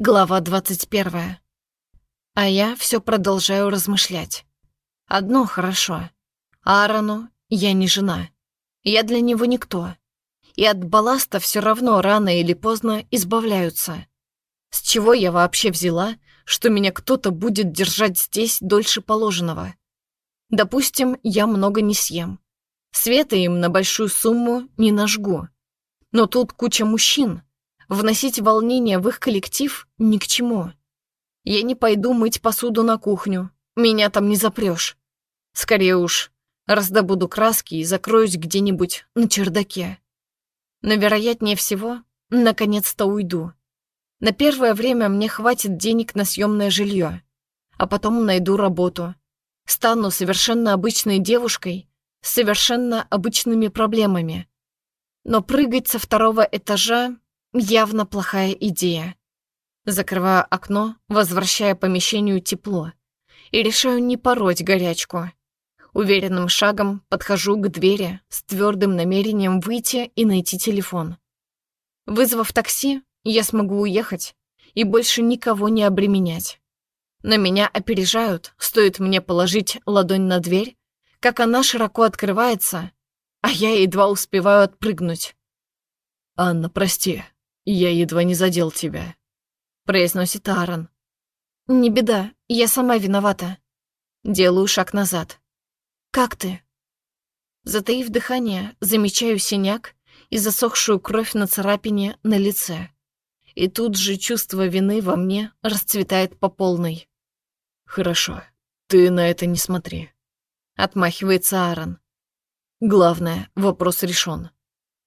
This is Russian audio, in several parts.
Глава 21. А я все продолжаю размышлять. Одно хорошо. Аарону я не жена. Я для него никто. И от балласта все равно рано или поздно избавляются. С чего я вообще взяла, что меня кто-то будет держать здесь дольше положенного? Допустим, я много не съем. Света им на большую сумму не нажгу. Но тут куча мужчин, Вносить волнение в их коллектив ни к чему. Я не пойду мыть посуду на кухню. Меня там не запрешь. Скорее уж, раздобуду краски и закроюсь где-нибудь на чердаке. Но, вероятнее всего, наконец-то уйду. На первое время мне хватит денег на съемное жилье, а потом найду работу. Стану совершенно обычной девушкой с совершенно обычными проблемами. Но прыгать со второго этажа Явно плохая идея. Закрываю окно, возвращая помещению тепло, и решаю не пороть горячку. Уверенным шагом подхожу к двери с твердым намерением выйти и найти телефон. Вызвав такси, я смогу уехать и больше никого не обременять. Но меня опережают, стоит мне положить ладонь на дверь, как она широко открывается, а я едва успеваю отпрыгнуть. «Анна, прости, «Я едва не задел тебя», — произносит Аарон. «Не беда, я сама виновата». Делаю шаг назад. «Как ты?» Затаив дыхание, замечаю синяк и засохшую кровь на царапине на лице. И тут же чувство вины во мне расцветает по полной. «Хорошо, ты на это не смотри», — отмахивается Аарон. «Главное, вопрос решен.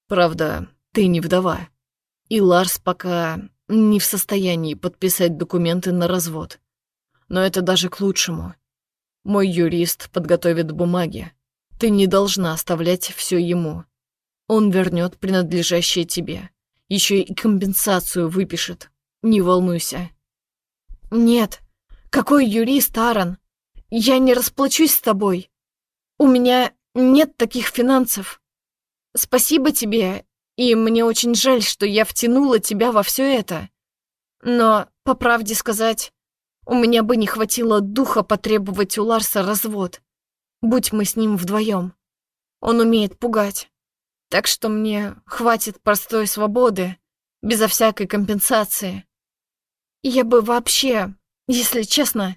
Правда, ты не вдова. И Ларс пока не в состоянии подписать документы на развод. Но это даже к лучшему. Мой юрист подготовит бумаги. Ты не должна оставлять все ему. Он вернет принадлежащее тебе. Еще и компенсацию выпишет. Не волнуйся. Нет. Какой юрист, Аарон? Я не расплачусь с тобой. У меня нет таких финансов. Спасибо тебе и мне очень жаль, что я втянула тебя во все это. Но, по правде сказать, у меня бы не хватило духа потребовать у Ларса развод. Будь мы с ним вдвоем. Он умеет пугать. Так что мне хватит простой свободы, безо всякой компенсации. Я бы вообще, если честно,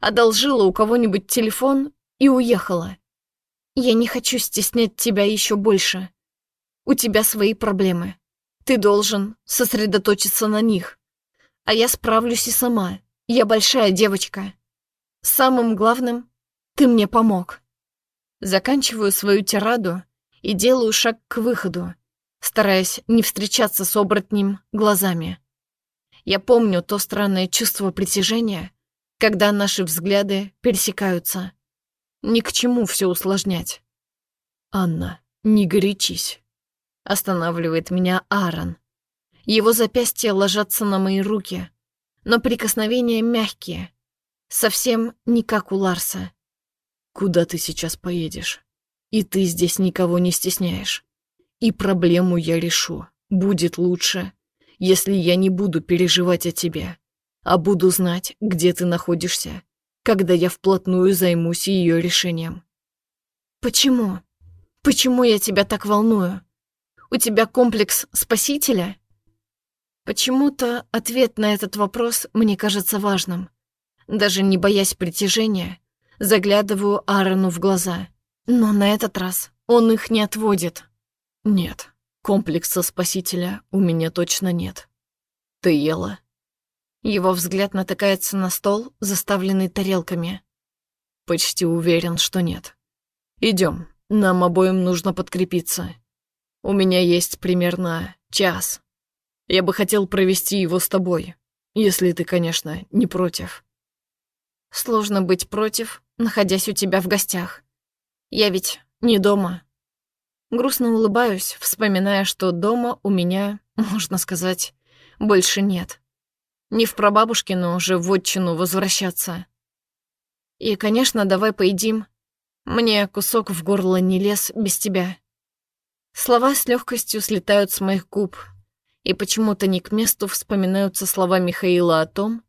одолжила у кого-нибудь телефон и уехала. Я не хочу стеснять тебя еще больше. У тебя свои проблемы. Ты должен сосредоточиться на них. А я справлюсь и сама. Я большая девочка. Самым главным, ты мне помог. Заканчиваю свою тираду и делаю шаг к выходу, стараясь не встречаться с оборотнем глазами. Я помню то странное чувство притяжения, когда наши взгляды пересекаются. Ни к чему все усложнять. «Анна, не горячись». Останавливает меня Аарон. Его запястья ложатся на мои руки, но прикосновения мягкие, совсем не как у Ларса. Куда ты сейчас поедешь? И ты здесь никого не стесняешь. И проблему я решу. Будет лучше, если я не буду переживать о тебе, а буду знать, где ты находишься, когда я вплотную займусь ее решением. Почему? Почему я тебя так волную? У тебя комплекс спасителя? Почему-то ответ на этот вопрос мне кажется важным. Даже не боясь притяжения, заглядываю Аарону в глаза. Но на этот раз он их не отводит. Нет, комплекса спасителя у меня точно нет. Ты ела? Его взгляд натыкается на стол, заставленный тарелками. Почти уверен, что нет. Идем, нам обоим нужно подкрепиться. У меня есть примерно час. Я бы хотел провести его с тобой, если ты, конечно, не против. Сложно быть против, находясь у тебя в гостях. Я ведь не дома. Грустно улыбаюсь, вспоминая, что дома у меня, можно сказать, больше нет. Не в прабабушкину уже в отчину возвращаться. И, конечно, давай поедим. Мне кусок в горло не лез без тебя. Слова с легкостью слетают с моих губ. И почему-то не к месту вспоминаются слова Михаила о том,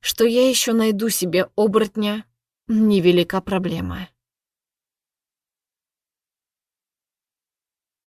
что я еще найду себе оборотня, невелика проблема.